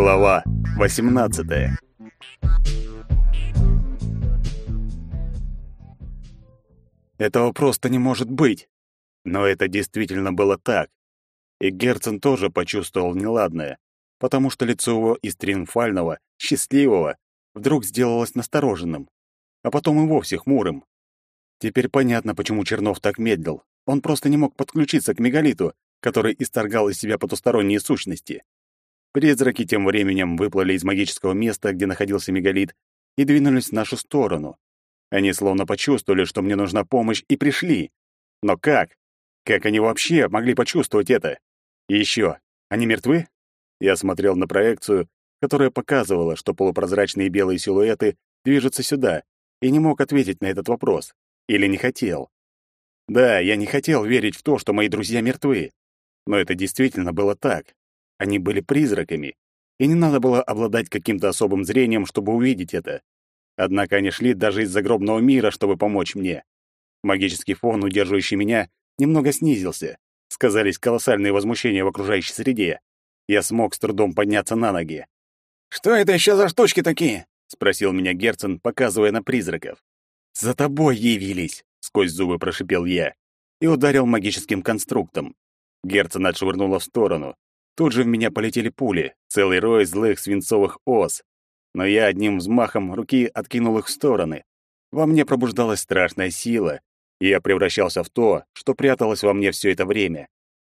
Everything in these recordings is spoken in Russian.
Глава 18 Этого просто не может быть. Но это действительно было так. И Герцен тоже почувствовал неладное, потому что лицо его из триумфального, счастливого, вдруг сделалось настороженным, а потом и вовсе хмурым. Теперь понятно, почему Чернов так медлил. Он просто не мог подключиться к мегалиту, который исторгал из себя потусторонние сущности. Призраки тем временем выплыли из магического места, где находился мегалит, и двинулись в нашу сторону. Они словно почувствовали, что мне нужна помощь, и пришли. Но как? Как они вообще могли почувствовать это? И еще, они мертвы? Я смотрел на проекцию, которая показывала, что полупрозрачные белые силуэты движутся сюда, и не мог ответить на этот вопрос. Или не хотел. Да, я не хотел верить в то, что мои друзья мертвы. Но это действительно было так. Они были призраками, и не надо было обладать каким-то особым зрением, чтобы увидеть это. Однако они шли даже из загробного мира, чтобы помочь мне. Магический фон, удерживающий меня, немного снизился. Сказались колоссальные возмущения в окружающей среде. Я смог с трудом подняться на ноги. «Что это еще за штучки такие?» — спросил меня Герцен, показывая на призраков. «За тобой явились!» — сквозь зубы прошипел я и ударил магическим конструктом. Герцен отшвырнула в сторону. Тут же в меня полетели пули, целый рой злых свинцовых ос. Но я одним взмахом руки откинул их в стороны. Во мне пробуждалась страшная сила, и я превращался в то, что пряталось во мне все это время.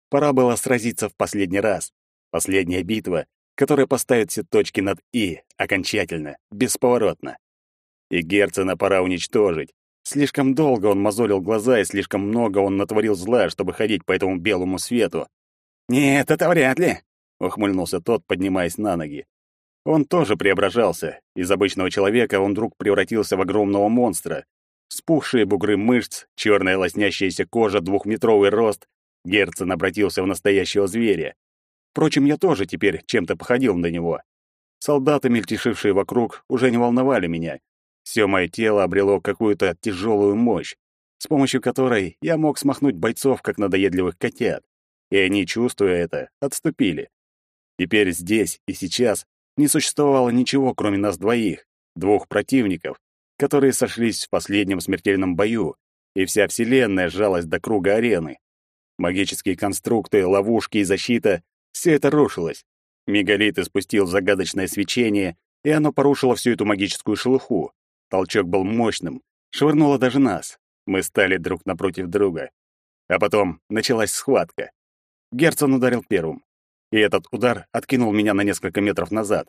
Пора было сразиться в последний раз. Последняя битва, которая поставит все точки над «и» окончательно, бесповоротно. И Герцена пора уничтожить. Слишком долго он мозолил глаза, и слишком много он натворил зла, чтобы ходить по этому белому свету. «Нет, это вряд ли», — ухмыльнулся тот, поднимаясь на ноги. Он тоже преображался. Из обычного человека он вдруг превратился в огромного монстра. Спухшие бугры мышц, черная лоснящаяся кожа, двухметровый рост. Герцен обратился в настоящего зверя. Впрочем, я тоже теперь чем-то походил на него. Солдаты, мельтешившие вокруг, уже не волновали меня. Все мое тело обрело какую-то тяжелую мощь, с помощью которой я мог смахнуть бойцов, как надоедливых котят и они, чувствуя это, отступили. Теперь здесь и сейчас не существовало ничего, кроме нас двоих, двух противников, которые сошлись в последнем смертельном бою, и вся Вселенная сжалась до круга арены. Магические конструкты, ловушки и защита — все это рушилось. Мегалит испустил загадочное свечение, и оно порушило всю эту магическую шелуху. Толчок был мощным, швырнуло даже нас. Мы стали друг напротив друга. А потом началась схватка. Герцен ударил первым. И этот удар откинул меня на несколько метров назад.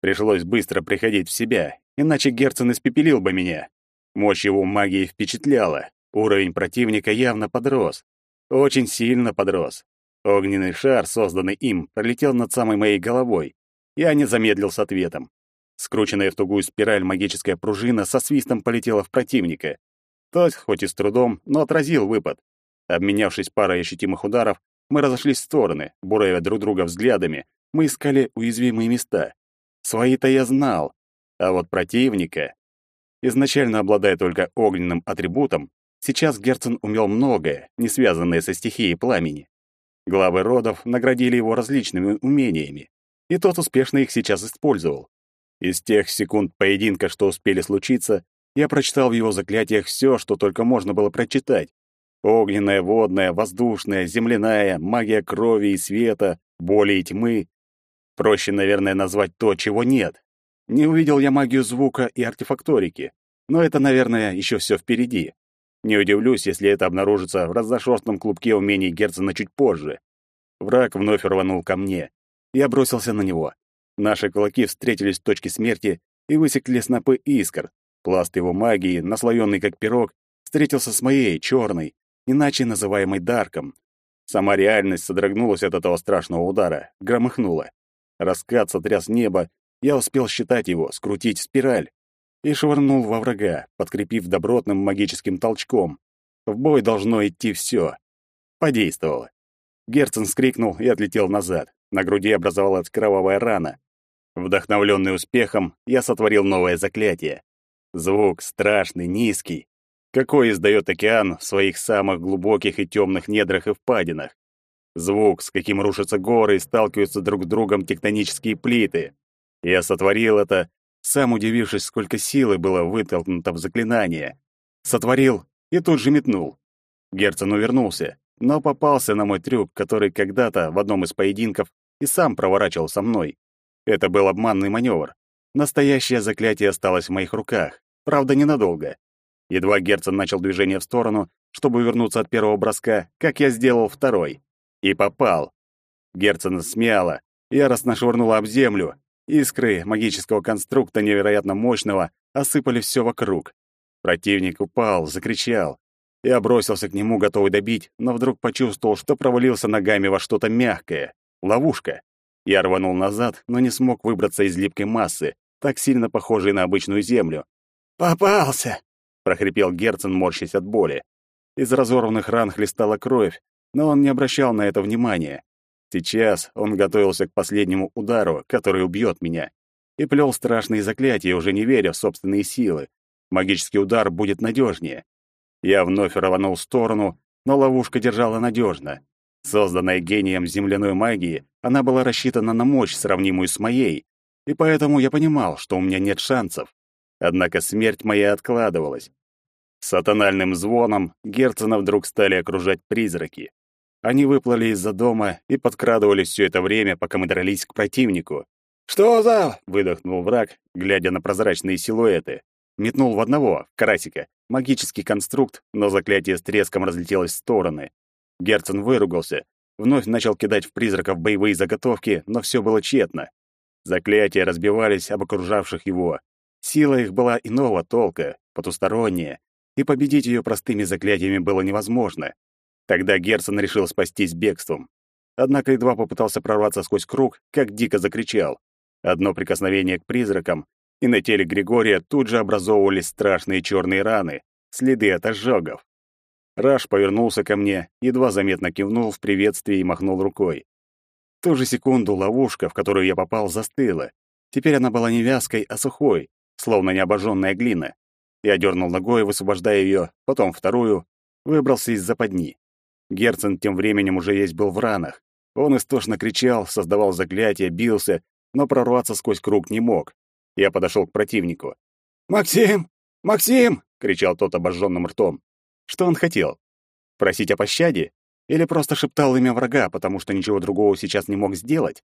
Пришлось быстро приходить в себя, иначе Герцен испепелил бы меня. Мощь его магии впечатляла. Уровень противника явно подрос. Очень сильно подрос. Огненный шар, созданный им, пролетел над самой моей головой. Я не замедлил с ответом. Скрученная в тугую спираль магическая пружина со свистом полетела в противника. Тот, хоть и с трудом, но отразил выпад. Обменявшись парой ощутимых ударов, мы разошлись в стороны, буравя друг друга взглядами. Мы искали уязвимые места. Свои-то я знал, а вот противника... Изначально обладая только огненным атрибутом, сейчас Герцен умел многое, не связанное со стихией пламени. Главы родов наградили его различными умениями, и тот успешно их сейчас использовал. Из тех секунд поединка, что успели случиться, я прочитал в его заклятиях все, что только можно было прочитать, Огненная, водная, воздушная, земляная, магия крови и света, боли и тьмы. Проще, наверное, назвать то, чего нет. Не увидел я магию звука и артефакторики, но это, наверное, еще все впереди. Не удивлюсь, если это обнаружится в разношерстном клубке умений Герцена чуть позже. Враг вновь рванул ко мне. Я бросился на него. Наши кулаки встретились в точке смерти и высекли снопы искр. Пласт его магии, наслоенный как пирог, встретился с моей, черной, иначе называемый Дарком. Сама реальность содрогнулась от этого страшного удара, громыхнула. Раскат сотряс небо, я успел считать его, скрутить спираль и швырнул во врага, подкрепив добротным магическим толчком. В бой должно идти все. Подействовало. Герцен скрикнул и отлетел назад. На груди образовалась кровавая рана. Вдохновленный успехом, я сотворил новое заклятие. Звук страшный, низкий, какой издает океан в своих самых глубоких и темных недрах и впадинах. Звук, с каким рушатся горы и сталкиваются друг с другом тектонические плиты. Я сотворил это, сам удивившись, сколько силы было вытолкнуто в заклинание. Сотворил и тут же метнул. Герцен увернулся, но попался на мой трюк, который когда-то в одном из поединков и сам проворачивал со мной. Это был обманный маневр. Настоящее заклятие осталось в моих руках, правда, ненадолго. Едва Герцен начал движение в сторону, чтобы вернуться от первого броска, как я сделал второй. И попал. Герцена смяло, яростно швырнула об землю. Искры магического конструкта невероятно мощного осыпали все вокруг. Противник упал, закричал. Я бросился к нему, готовый добить, но вдруг почувствовал, что провалился ногами во что-то мягкое. Ловушка. Я рванул назад, но не смог выбраться из липкой массы, так сильно похожей на обычную землю. «Попался!» — прохрипел Герцен, морщась от боли. Из разорванных ран хлестала кровь, но он не обращал на это внимания. Сейчас он готовился к последнему удару, который убьет меня, и плел страшные заклятия, уже не веря в собственные силы. Магический удар будет надежнее. Я вновь рванул в сторону, но ловушка держала надежно. Созданная гением земляной магии, она была рассчитана на мощь, сравнимую с моей, и поэтому я понимал, что у меня нет шансов. Однако смерть моя откладывалась. С сатанальным звоном Герцена вдруг стали окружать призраки. Они выплыли из-за дома и подкрадывались все это время, пока мы дрались к противнику. «Что за...» — выдохнул враг, глядя на прозрачные силуэты. Метнул в одного, карасика, магический конструкт, но заклятие с треском разлетелось в стороны. Герцен выругался, вновь начал кидать в призраков боевые заготовки, но все было тщетно. Заклятия разбивались об окружавших его. Сила их была иного толка, потусторонняя, и победить ее простыми заклятиями было невозможно. Тогда Герцен решил спастись бегством. Однако едва попытался прорваться сквозь круг, как дико закричал. Одно прикосновение к призракам, и на теле Григория тут же образовывались страшные черные раны, следы от ожогов. Раш повернулся ко мне, едва заметно кивнул в приветствии и махнул рукой. В ту же секунду ловушка, в которую я попал, застыла. Теперь она была не вязкой, а сухой, словно необожженная глина. Я дернул ногой, высвобождая ее, потом вторую, выбрался из западни. Герцен тем временем уже есть был в ранах. Он истошно кричал, создавал заклятия, бился, но прорваться сквозь круг не мог. Я подошел к противнику. «Максим! Максим!» — кричал тот обожженным ртом. Что он хотел? Просить о пощаде? Или просто шептал имя врага, потому что ничего другого сейчас не мог сделать?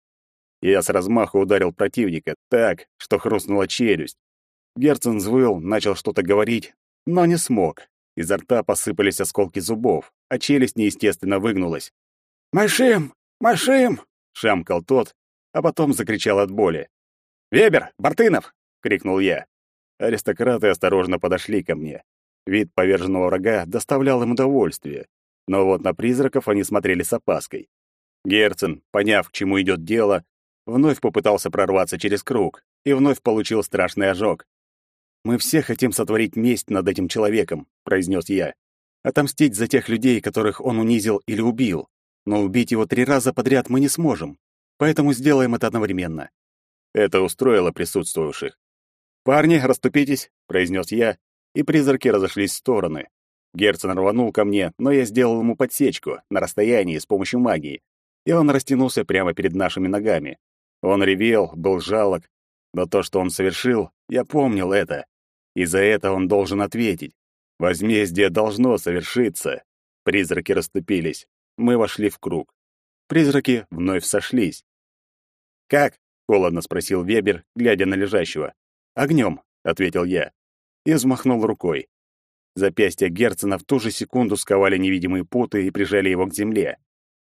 Я с размаху ударил противника так, что хрустнула челюсть. Герцен взвыл, начал что-то говорить, но не смог. Изо рта посыпались осколки зубов, а челюсть неестественно выгнулась. «Машим! Машим!» — шамкал тот, а потом закричал от боли. «Вебер! Бартынов!» — крикнул я. Аристократы осторожно подошли ко мне. Вид поверженного врага доставлял им удовольствие, но вот на призраков они смотрели с опаской. Герцен, поняв, к чему идет дело, вновь попытался прорваться через круг и вновь получил страшный ожог. «Мы все хотим сотворить месть над этим человеком», — произнес я. «Отомстить за тех людей, которых он унизил или убил. Но убить его три раза подряд мы не сможем. Поэтому сделаем это одновременно». Это устроило присутствующих. «Парни, расступитесь», — произнес я, и призраки разошлись в стороны. Герцен рванул ко мне, но я сделал ему подсечку на расстоянии с помощью магии, и он растянулся прямо перед нашими ногами. Он ревел, был жалок, но то, что он совершил, я помнил это, и за это он должен ответить. Возмездие должно совершиться. Призраки расступились. Мы вошли в круг. Призраки вновь сошлись. «Как?» — холодно спросил Вебер, глядя на лежащего. «Огнем», — ответил я и взмахнул рукой. Запястья Герцена в ту же секунду сковали невидимые путы и прижали его к земле.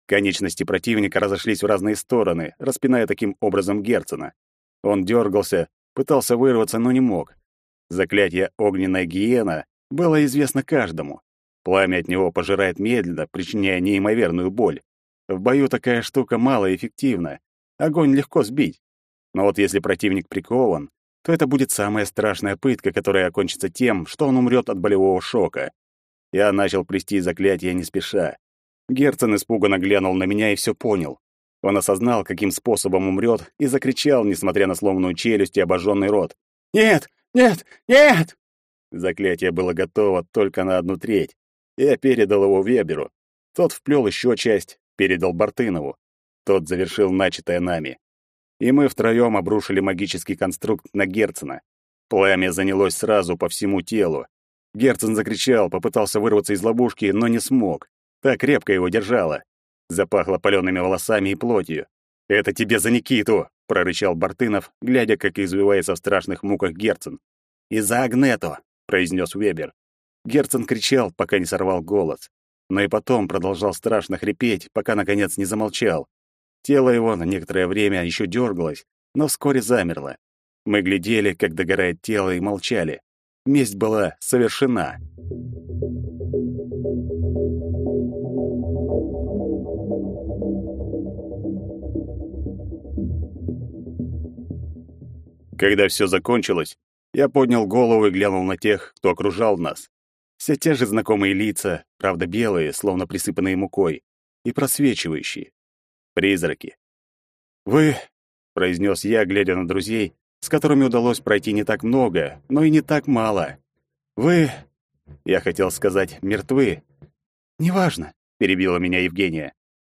Конечности противника разошлись в разные стороны, распиная таким образом Герцена. Он дергался, пытался вырваться, но не мог. Заклятие «Огненная гиена» было известно каждому. Пламя от него пожирает медленно, причиняя неимоверную боль. В бою такая штука малоэффективна. Огонь легко сбить. Но вот если противник прикован, то это будет самая страшная пытка, которая окончится тем, что он умрет от болевого шока. Я начал плести заклятие не спеша. Герцен испуганно глянул на меня и все понял. Он осознал, каким способом умрет, и закричал, несмотря на сломанную челюсть и обожженный рот. «Нет! Нет! Нет!» Заклятие было готово только на одну треть. Я передал его Веберу. Тот вплел еще часть, передал Бартынову. Тот завершил начатое нами. И мы втроем обрушили магический конструкт на Герцена. Пламя занялось сразу по всему телу. Герцен закричал, попытался вырваться из ловушки, но не смог. Так крепко его держало. Запахло палеными волосами и плотью. «Это тебе за Никиту!» — прорычал Бартынов, глядя, как извивается в страшных муках Герцен. «И за Агнету!» — произнес Вебер. Герцен кричал, пока не сорвал голос. Но и потом продолжал страшно хрипеть, пока, наконец, не замолчал. Тело его на некоторое время еще дергалось, но вскоре замерло. Мы глядели, как догорает тело, и молчали. Месть была совершена. Когда все закончилось, я поднял голову и глянул на тех, кто окружал нас. Все те же знакомые лица, правда белые, словно присыпанные мукой, и просвечивающие. Призраки. «Вы», — произнес я, глядя на друзей, с которыми удалось пройти не так много, но и не так мало. «Вы...» — я хотел сказать «мертвы». «Неважно», — перебила меня Евгения.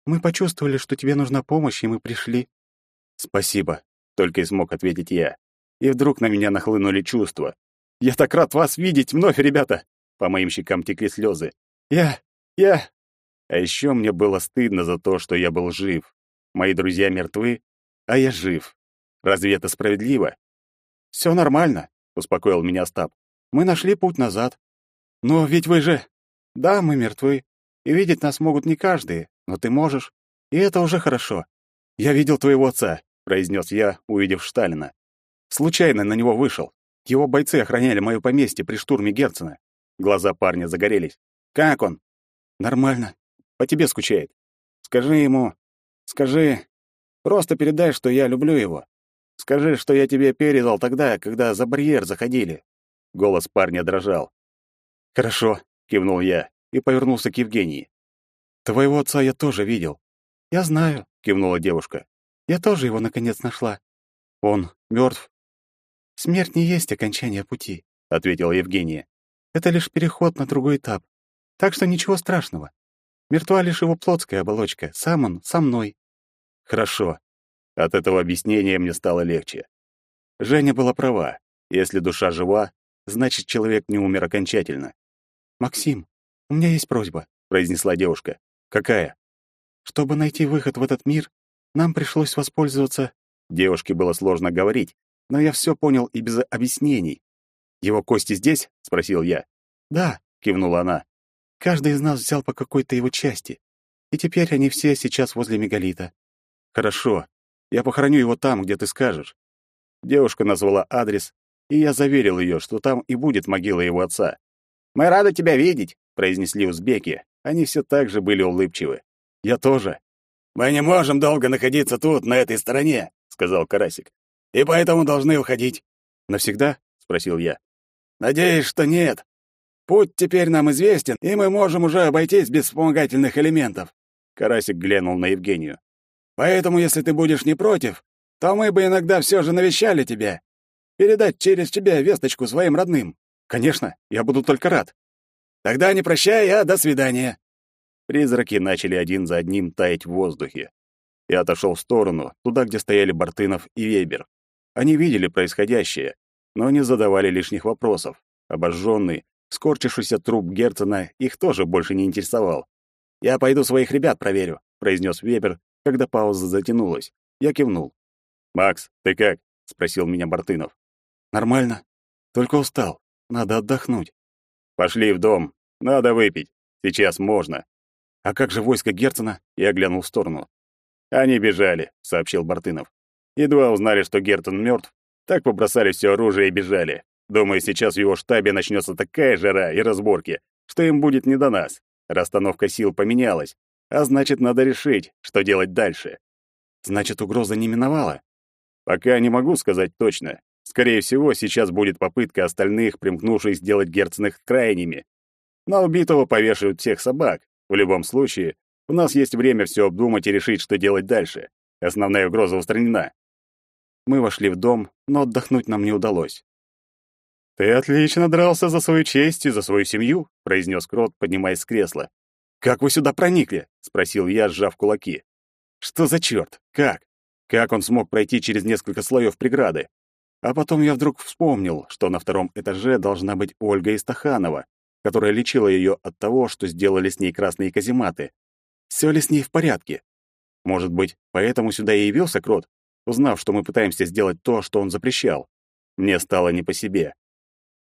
«Мы почувствовали, что тебе нужна помощь, и мы пришли». «Спасибо», — только и смог ответить я. И вдруг на меня нахлынули чувства. «Я так рад вас видеть вновь, ребята!» По моим щекам текли слезы. «Я... я...» А еще мне было стыдно за то, что я был жив. Мои друзья мертвы, а я жив. Разве это справедливо? Все нормально, успокоил меня Остап. Мы нашли путь назад. Но ведь вы же... Да, мы мертвы. И видеть нас могут не каждый, но ты можешь. И это уже хорошо. Я видел твоего отца, произнес я, увидев Шталина. Случайно на него вышел. Его бойцы охраняли мое поместье при штурме Герцена. Глаза парня загорелись. Как он? Нормально. По тебе скучает. Скажи ему, скажи, просто передай, что я люблю его. Скажи, что я тебе передал тогда, когда за барьер заходили. Голос парня дрожал. Хорошо, кивнул я и повернулся к Евгении. Твоего отца я тоже видел. Я знаю, кивнула девушка. Я тоже его наконец нашла. Он мертв. Смерть не есть окончание пути, ответила Евгения. Это лишь переход на другой этап. Так что ничего страшного. Мертва лишь его плотская оболочка. Сам он со мной. Хорошо. От этого объяснения мне стало легче. Женя была права. Если душа жива, значит, человек не умер окончательно. «Максим, у меня есть просьба», — произнесла девушка. «Какая?» «Чтобы найти выход в этот мир, нам пришлось воспользоваться...» Девушке было сложно говорить, но я все понял и без объяснений. «Его кости здесь?» — спросил я. «Да», — кивнула она. «Каждый из нас взял по какой-то его части, и теперь они все сейчас возле мегалита». «Хорошо. Я похороню его там, где ты скажешь». Девушка назвала адрес, и я заверил ее, что там и будет могила его отца. «Мы рады тебя видеть», — произнесли узбеки. Они все так же были улыбчивы. «Я тоже». «Мы не можем долго находиться тут, на этой стороне», — сказал Карасик. «И поэтому должны уходить». «Навсегда?» — спросил я. Надеюсь, что нет. Путь теперь нам известен, и мы можем уже обойтись без вспомогательных элементов. Карасик глянул на Евгению. Поэтому, если ты будешь не против, то мы бы иногда все же навещали тебя. Передать через тебя весточку своим родным. Конечно, я буду только рад. Тогда не прощай, а до свидания. Призраки начали один за одним таять в воздухе. Я отошел в сторону, туда, где стояли Бартынов и Вебер. Они видели происходящее, но не задавали лишних вопросов. Обожженный, скорчившийся труп Герцена их тоже больше не интересовал. «Я пойду своих ребят проверю», — произнес Вебер, когда пауза затянулась. Я кивнул. «Макс, ты как?» — спросил меня Бартынов. «Нормально. Только устал. Надо отдохнуть». «Пошли в дом. Надо выпить. Сейчас можно». «А как же войско Герцена?» — я глянул в сторону. «Они бежали», — сообщил Бартынов. «Едва узнали, что Герцен мертв, так побросали все оружие и бежали. Думаю, сейчас в его штабе начнется такая жара и разборки, что им будет не до нас. Расстановка сил поменялась, а значит, надо решить, что делать дальше. Значит, угроза не миновала? Пока не могу сказать точно. Скорее всего, сейчас будет попытка остальных, примкнувших, сделать герцных крайними. На убитого повешают всех собак. В любом случае, у нас есть время все обдумать и решить, что делать дальше. Основная угроза устранена. Мы вошли в дом, но отдохнуть нам не удалось. «Ты отлично дрался за свою честь и за свою семью», — произнес Крот, поднимаясь с кресла. «Как вы сюда проникли?» — спросил я, сжав кулаки. «Что за черт? Как? Как он смог пройти через несколько слоев преграды? А потом я вдруг вспомнил, что на втором этаже должна быть Ольга Истаханова, которая лечила ее от того, что сделали с ней красные казематы. Все ли с ней в порядке? Может быть, поэтому сюда и явился Крот, узнав, что мы пытаемся сделать то, что он запрещал. Мне стало не по себе.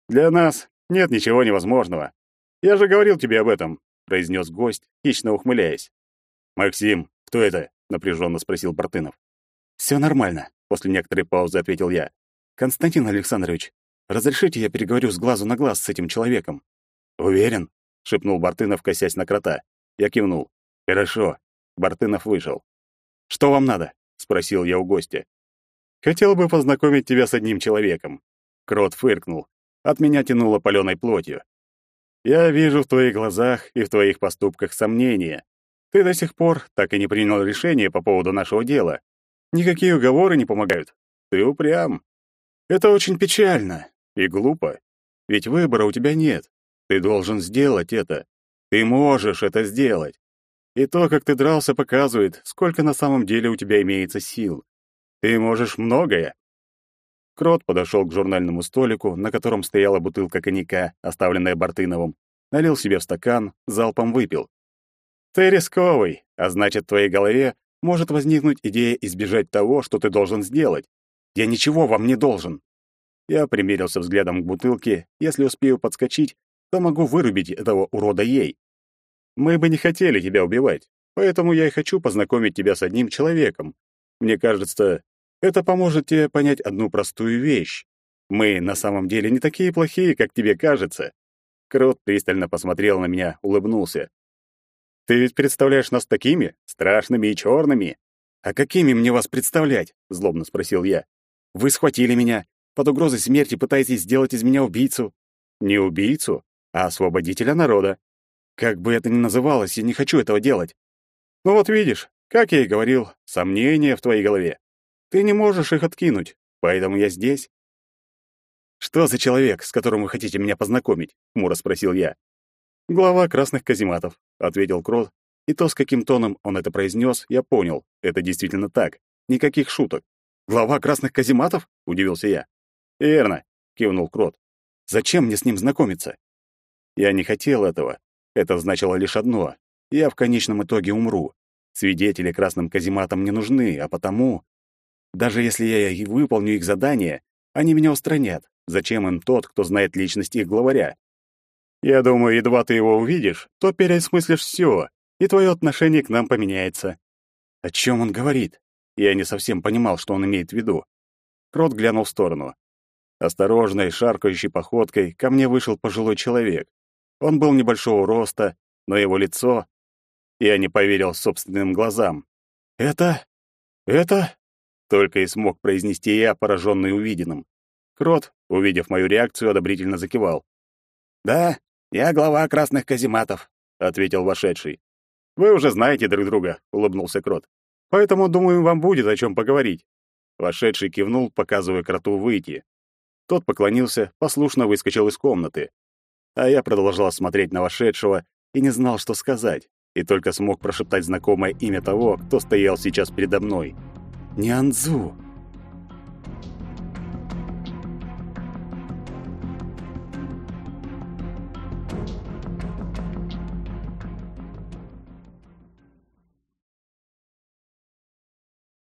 «Для нас нет ничего невозможного. Я же говорил тебе об этом», — произнес гость, хищно ухмыляясь. «Максим, кто это?» — напряженно спросил Бартынов. «Все нормально», — после некоторой паузы ответил я. «Константин Александрович, разрешите я переговорю с глазу на глаз с этим человеком?» «Уверен?» — шепнул Бартынов, косясь на крота. Я кивнул. «Хорошо». Бартынов вышел. «Что вам надо?» — спросил я у гостя. «Хотел бы познакомить тебя с одним человеком». Крот фыркнул. От меня тянуло палёной плотью. «Я вижу в твоих глазах и в твоих поступках сомнения. Ты до сих пор так и не принял решение по поводу нашего дела. Никакие уговоры не помогают. Ты упрям. Это очень печально и глупо. Ведь выбора у тебя нет. Ты должен сделать это. Ты можешь это сделать. И то, как ты дрался, показывает, сколько на самом деле у тебя имеется сил. Ты можешь многое. Крот подошел к журнальному столику, на котором стояла бутылка коньяка, оставленная Бартыновым, налил себе в стакан, залпом выпил. Ты рисковый, а значит, в твоей голове может возникнуть идея избежать того, что ты должен сделать. Я ничего вам не должен. Я примерился взглядом к бутылке. Если успею подскочить, то могу вырубить этого урода ей. Мы бы не хотели тебя убивать, поэтому я и хочу познакомить тебя с одним человеком. Мне кажется, это поможет тебе понять одну простую вещь. Мы на самом деле не такие плохие, как тебе кажется. Крот пристально посмотрел на меня, улыбнулся. Ты ведь представляешь нас такими, страшными и черными. А какими мне вас представлять? Злобно спросил я. Вы схватили меня, под угрозой смерти пытаетесь сделать из меня убийцу. Не убийцу, а освободителя народа. Как бы это ни называлось, я не хочу этого делать. Ну вот видишь, как я и говорил, сомнения в твоей голове. Ты не можешь их откинуть, поэтому я здесь. Что за человек, с которым вы хотите меня познакомить? хмуро спросил я. Глава красных казематов, ответил Крот, и то, с каким тоном он это произнес, я понял. Это действительно так. Никаких шуток. Глава красных казематов? удивился я. Верно, кивнул Крот. Зачем мне с ним знакомиться? Я не хотел этого, это значило лишь одно — я в конечном итоге умру. Свидетели красным казематам не нужны, а потому... Даже если я и выполню их задание, они меня устранят. Зачем им тот, кто знает личность их главаря? Я думаю, едва ты его увидишь, то переосмыслишь все, и твое отношение к нам поменяется. О чем он говорит? Я не совсем понимал, что он имеет в виду. Крот глянул в сторону. Осторожной, шаркающей походкой ко мне вышел пожилой человек. Он был небольшого роста, но его лицо... Я не поверил собственным глазам. «Это... это...» Только и смог произнести я, пораженный увиденным. Крот, увидев мою реакцию, одобрительно закивал. «Да, я глава красных казематов», — ответил вошедший. «Вы уже знаете друг друга», — улыбнулся Крот. «Поэтому, думаю, вам будет о чем поговорить». Вошедший кивнул, показывая кроту выйти. Тот поклонился, послушно выскочил из комнаты. А я продолжал смотреть на вошедшего и не знал, что сказать, и только смог прошептать знакомое имя того, кто стоял сейчас передо мной. «Нянзу!»